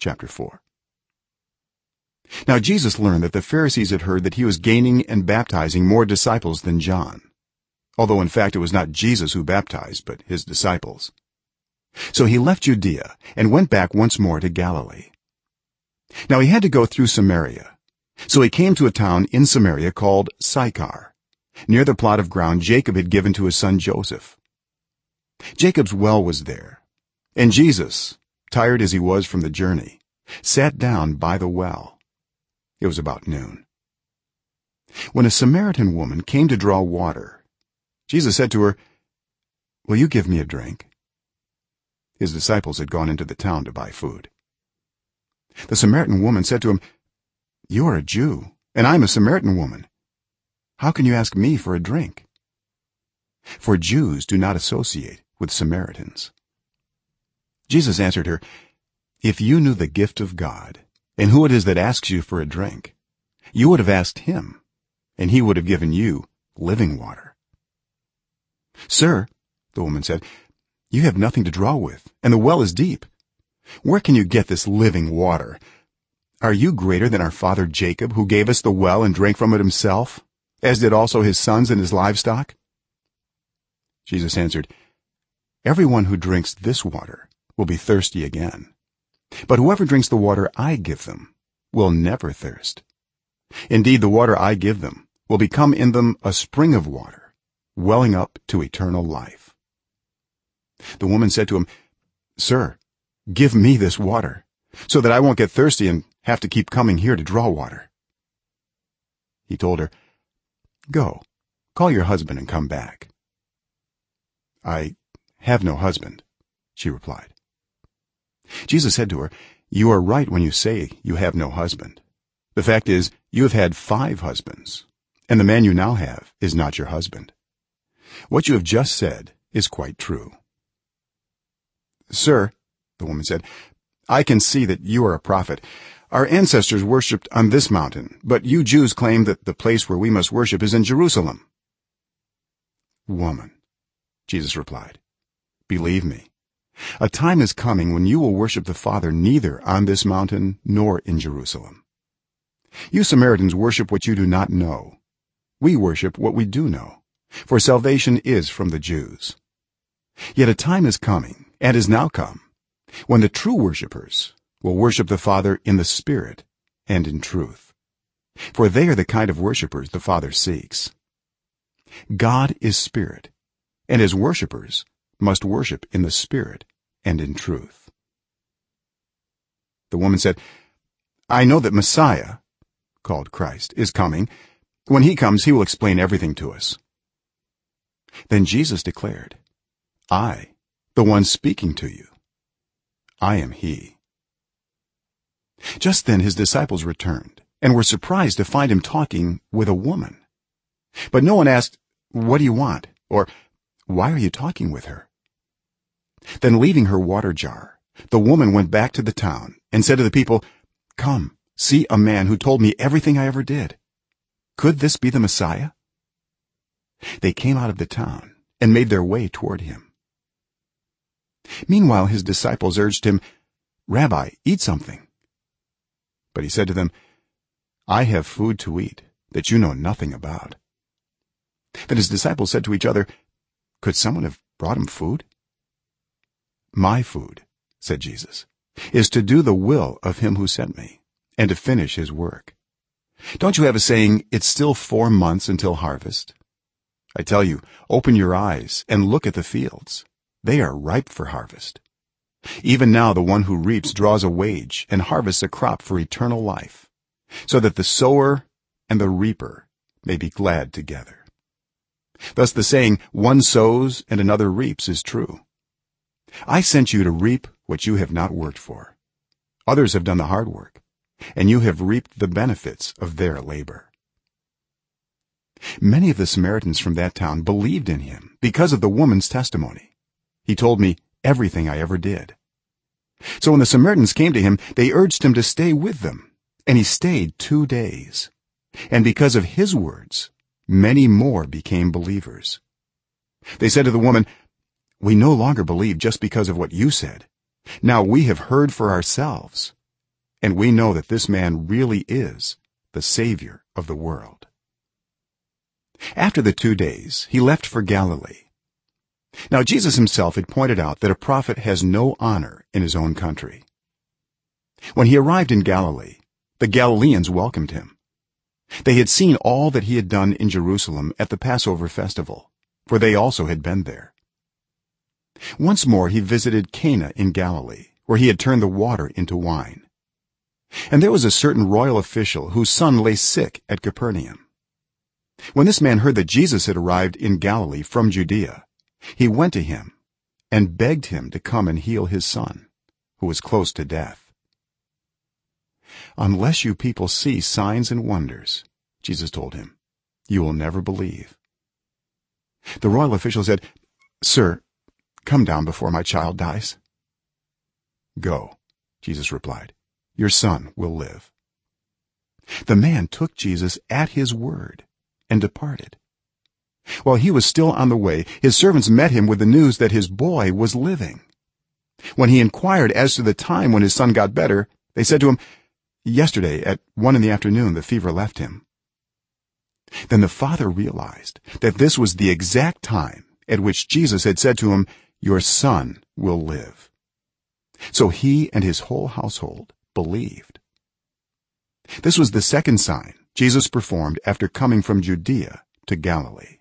chapter 4 now jesus learned that the pharisees had heard that he was gaining and baptizing more disciples than john although in fact it was not jesus who baptized but his disciples. So he left judea and went back once more to galilee. Now he had to go through samaria. So he came to a town in samaria called sychar near the plot of ground jacob had given to his son joseph. Jacob's well was there and jesus tired as he was from the journey sat down by the well. It was about noon. When a samaritan woman came to draw water jesus said to her will you give me a drink? His disciples had gone into the town to buy food. The samaritan woman said to him you are a jew and i am a samaritan woman. How can you ask me for a drink? For jews do not associate with samaritans jesus answered her if you knew the gift of god and who it is that asks you for a drink you would have asked him and he would have given you living water. Sir the woman said you have nothing to draw with and the well is deep. Where can you get this living water? Are you greater than our father jacob who gave us the well and drank from it himself as did also his sons and his livestock? Jesus answered everyone who drinks this water will be thirsty again. But whoever drinks the water i give them will never thirst. Indeed the water i give them will become in them a spring of water welling up to eternal life. The woman said to him sir give me this water so that i won't get thirsty and have to keep coming here to draw water. He told her go call your husband and come back. I have no husband she replied jesus said to her you are right when you say you have no husband. The fact is you have had 5 husbands and the man you now have is not your husband. What you have just said is quite true. Sir the woman said i can see that you are a prophet. Our ancestors worshipped on this mountain but you jews claim that the place where we must worship is in jerusalem. Woman jesus replied believe me a time is coming when you will worship the father neither on this mountain nor in jerusalem. You samaritans worship what you do not know. We worship what we do know for salvation is from the jews. Yet a time is coming and is now come when the true worshippers will worship the father in the spirit and in truth for they are the kind of worshippers the father seeks. God is spirit and his worshippers must worship in the spirit and in truth. The woman said i know that messiah called christ is coming. When he comes he will explain everything to us. Then jesus declared i the one speaking to you i am he. Just then his disciples returned and were surprised to find him talking with a woman. But no one asked what do you want? or why are you talking with her then leaving her water jar the woman went back to the town and said to the people come see a man who told me everything i ever did. Could this be the messiah? They came out of the town and made their way toward him. Meanwhile his disciples urged him rabbi eat something. But he said to them i have food to eat that you know nothing about. Then his disciples said to each other could someone have brought him food my food said jesus is to do the will of him who sent me and to finish his work. Don't you have a saying it's still 4 months until harvest? I tell you open your eyes and look at the fields. They are ripe for harvest. Even now the one who reaps draws a wage and harvests a crop for eternal life so that the sower and the reaper may be glad together. Thus the saying one sows and another reaps is true i sent you to reap what you have not worked for. Others have done the hard work and you have reaped the benefits of their labor. Many of the samaritans from that town believed in him because of the woman's testimony. He told me everything i ever did. So when the samaritans came to him they urged him to stay with them and he stayed 2 days. And because of his words many more became believers. They said to the woman we no longer believe just because of what you said. Now we have heard for ourselves. And we know that this man really is the savior of the world. After the 2 days he left for galilee. Now jesus himself had pointed out that a prophet has no honor in his own country. When he arrived in galilee the galileans welcomed him. They had seen all that he had done in jerusalem at the passover festival for they also had been there once more he visited cana in galilee where he had turned the water into wine. And there was a certain royal official whose son lay sick at capernaum. When this man heard that jesus had arrived in galilee from judea he went to him and begged him to come and heal his son who was close to death. Unless you people see signs and wonders jesus told him you will never believe. The royal official said sir come down before my child dies. Go jesus replied. Your son will live. The man took jesus at his word and departed. While he was still on the way his servants met him with the news that his boy was living. When he inquired as to the time when his son got better they said to him yesterday at 1 in the afternoon the fever left him. Then the father realized that this was the exact time at which jesus had said to him your son will live. So he and his whole household believed. This was the second sign jesus performed after coming from judea to galilee